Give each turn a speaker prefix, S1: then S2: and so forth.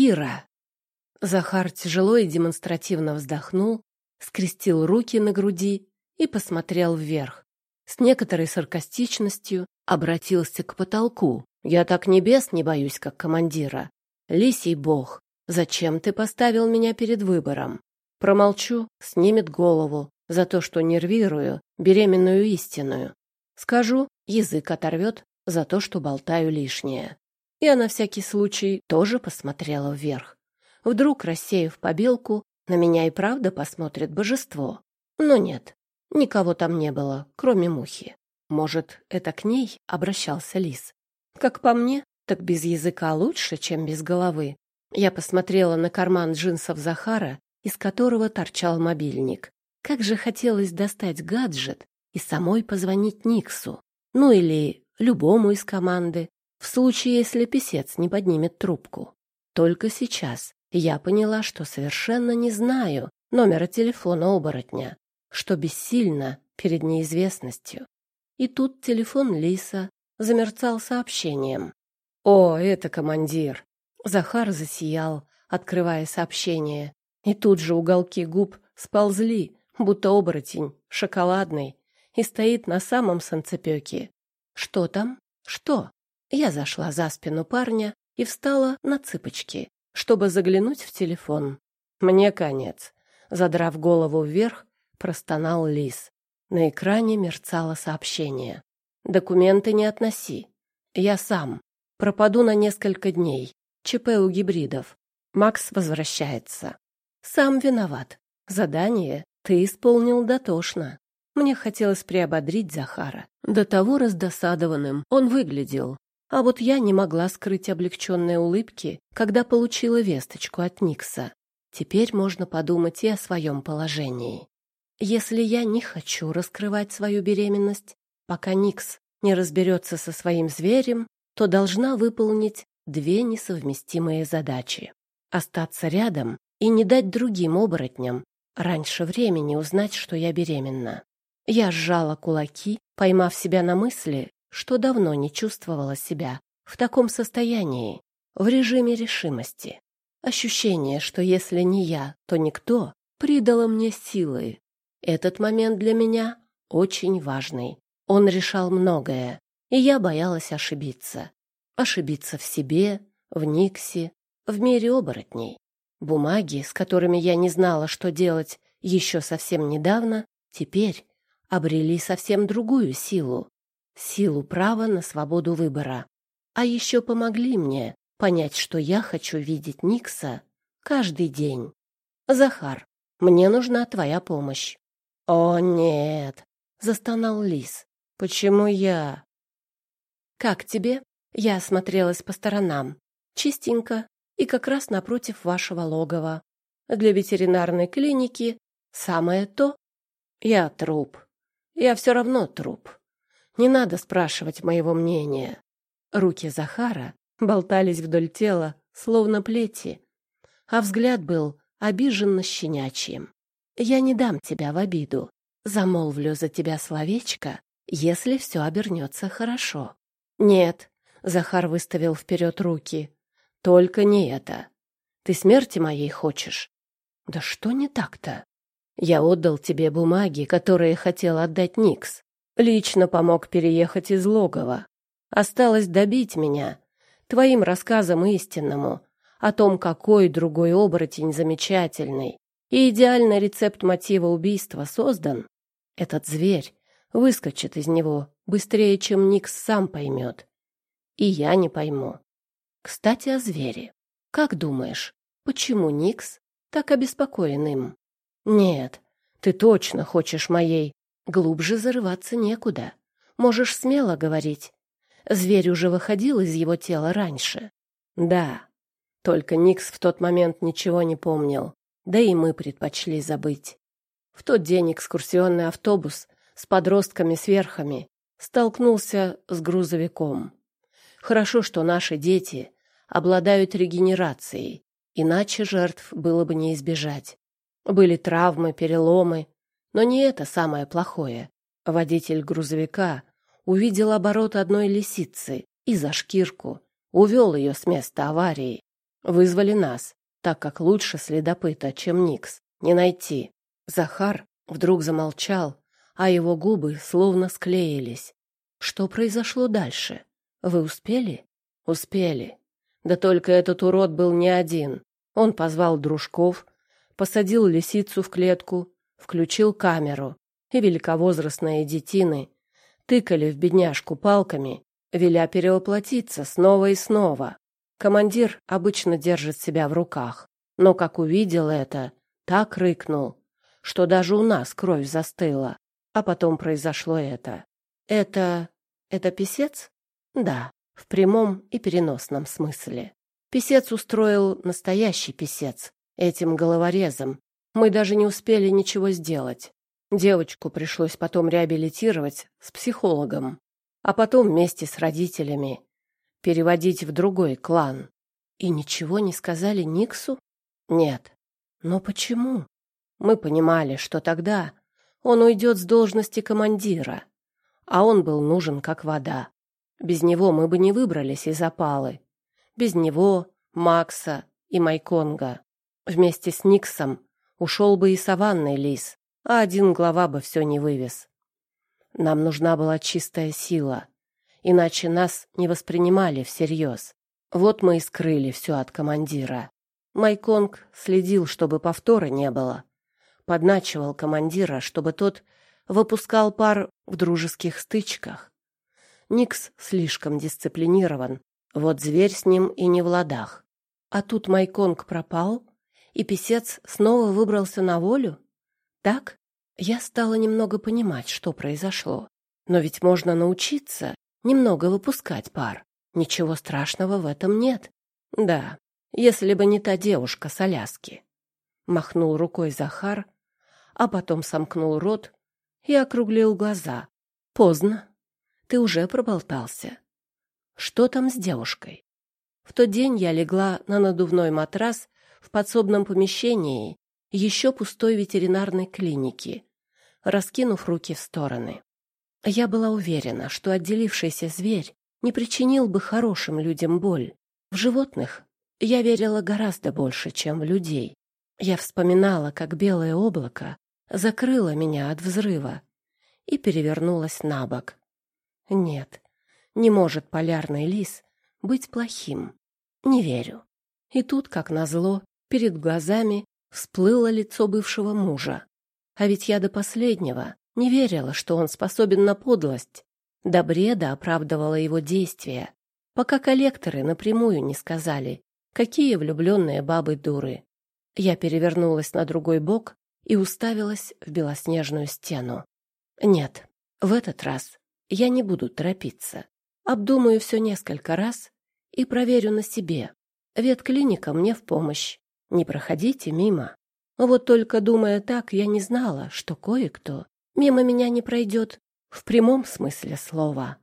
S1: Кира. Захар тяжело и демонстративно вздохнул, скрестил руки на груди и посмотрел вверх. С некоторой саркастичностью обратился к потолку. «Я так небес не боюсь, как командира. Лисий бог, зачем ты поставил меня перед выбором? Промолчу, снимет голову за то, что нервирую беременную истинную. Скажу, язык оторвет за то, что болтаю лишнее. Я на всякий случай тоже посмотрела вверх. Вдруг, рассеяв побелку, на меня и правда посмотрит божество. Но нет, никого там не было, кроме мухи. Может, это к ней обращался лис. Как по мне, так без языка лучше, чем без головы. Я посмотрела на карман джинсов Захара, из которого торчал мобильник. Как же хотелось достать гаджет и самой позвонить Никсу. Ну или любому из команды, в случае, если писец не поднимет трубку. Только сейчас я поняла, что совершенно не знаю номера телефона оборотня, что бессильно перед неизвестностью. И тут телефон Лиса замерцал сообщением. «О, это командир!» Захар засиял, открывая сообщение. И тут же уголки губ сползли, будто оборотень, шоколадный, и стоит на самом санцепёке. «Что там? Что?» Я зашла за спину парня и встала на цыпочки, чтобы заглянуть в телефон. «Мне конец». Задрав голову вверх, простонал лис. На экране мерцало сообщение. «Документы не относи. Я сам. Пропаду на несколько дней. ЧП у гибридов. Макс возвращается. Сам виноват. Задание ты исполнил дотошно. Мне хотелось приободрить Захара. До того раздосадованным он выглядел. А вот я не могла скрыть облегченные улыбки, когда получила весточку от Никса. Теперь можно подумать и о своем положении. Если я не хочу раскрывать свою беременность, пока Никс не разберется со своим зверем, то должна выполнить две несовместимые задачи. Остаться рядом и не дать другим оборотням раньше времени узнать, что я беременна. Я сжала кулаки, поймав себя на мысли, что давно не чувствовала себя в таком состоянии, в режиме решимости. Ощущение, что если не я, то никто, придало мне силы. Этот момент для меня очень важный. Он решал многое, и я боялась ошибиться. Ошибиться в себе, в Никсе, в мире оборотней. Бумаги, с которыми я не знала, что делать еще совсем недавно, теперь обрели совсем другую силу. Силу права на свободу выбора. А еще помогли мне понять, что я хочу видеть Никса каждый день. Захар, мне нужна твоя помощь. О, нет, застонал Лис. Почему я? Как тебе? Я осмотрелась по сторонам. Чистенько, и как раз напротив вашего логова. Для ветеринарной клиники самое то. Я труп. Я все равно труп. Не надо спрашивать моего мнения. Руки Захара болтались вдоль тела, словно плети, а взгляд был обиженно щенячьим. Я не дам тебя в обиду. Замолвлю за тебя словечко, если все обернется хорошо. Нет, Захар выставил вперед руки. Только не это. Ты смерти моей хочешь? Да что не так-то? Я отдал тебе бумаги, которые хотел отдать Никс. Лично помог переехать из логова. Осталось добить меня твоим рассказом истинному о том, какой другой оборотень замечательный и идеальный рецепт мотива убийства создан. Этот зверь выскочит из него быстрее, чем Никс сам поймет. И я не пойму. Кстати, о звере. Как думаешь, почему Никс так обеспокоен им? Нет, ты точно хочешь моей. Глубже зарываться некуда. Можешь смело говорить. Зверь уже выходил из его тела раньше. Да, только Никс в тот момент ничего не помнил. Да и мы предпочли забыть. В тот день экскурсионный автобус с подростками-сверхами столкнулся с грузовиком. Хорошо, что наши дети обладают регенерацией, иначе жертв было бы не избежать. Были травмы, переломы, но не это самое плохое. Водитель грузовика увидел оборот одной лисицы и за шкирку увел ее с места аварии. Вызвали нас, так как лучше следопыта, чем Никс, не найти. Захар вдруг замолчал, а его губы словно склеились. Что произошло дальше? Вы успели? Успели. Да только этот урод был не один. Он позвал дружков, посадил лисицу в клетку, включил камеру, и великовозрастные детины тыкали в бедняжку палками, веля перевоплотиться снова и снова. Командир обычно держит себя в руках, но как увидел это, так рыкнул, что даже у нас кровь застыла. А потом произошло это. Это... это писец? Да, в прямом и переносном смысле. Писец устроил настоящий писец, этим головорезом. Мы даже не успели ничего сделать. Девочку пришлось потом реабилитировать с психологом, а потом вместе с родителями переводить в другой клан. И ничего не сказали Никсу? Нет. Но почему? Мы понимали, что тогда он уйдет с должности командира, а он был нужен как вода. Без него мы бы не выбрались из опалы. Без него, Макса и Майконга. Вместе с Никсом ушел бы и саванный лис, а один глава бы все не вывез. Нам нужна была чистая сила, иначе нас не воспринимали всерьез. Вот мы и скрыли все от командира. Майконг следил, чтобы повтора не было. Подначивал командира, чтобы тот выпускал пар в дружеских стычках. Никс слишком дисциплинирован, вот зверь с ним и не в ладах. А тут Майконг пропал, и писец снова выбрался на волю? Так? Я стала немного понимать, что произошло. Но ведь можно научиться немного выпускать пар. Ничего страшного в этом нет. Да, если бы не та девушка с Аляски. Махнул рукой Захар, а потом сомкнул рот и округлил глаза. Поздно. Ты уже проболтался. Что там с девушкой? В тот день я легла на надувной матрас в подсобном помещении еще пустой ветеринарной клиники, раскинув руки в стороны. Я была уверена, что отделившийся зверь не причинил бы хорошим людям боль. В животных я верила гораздо больше, чем в людей. Я вспоминала, как белое облако закрыло меня от взрыва и перевернулась на бок. Нет, не может полярный лис быть плохим. Не верю. И тут, как назло, перед глазами всплыло лицо бывшего мужа. А ведь я до последнего не верила, что он способен на подлость. До бреда оправдывала его действия, пока коллекторы напрямую не сказали, какие влюбленные бабы дуры. Я перевернулась на другой бок и уставилась в белоснежную стену. Нет, в этот раз я не буду торопиться. Обдумаю все несколько раз и проверю на себе. Ветклиника мне в помощь. Не проходите мимо. Вот только думая так, я не знала, что кое-кто мимо меня не пройдет в прямом смысле слова.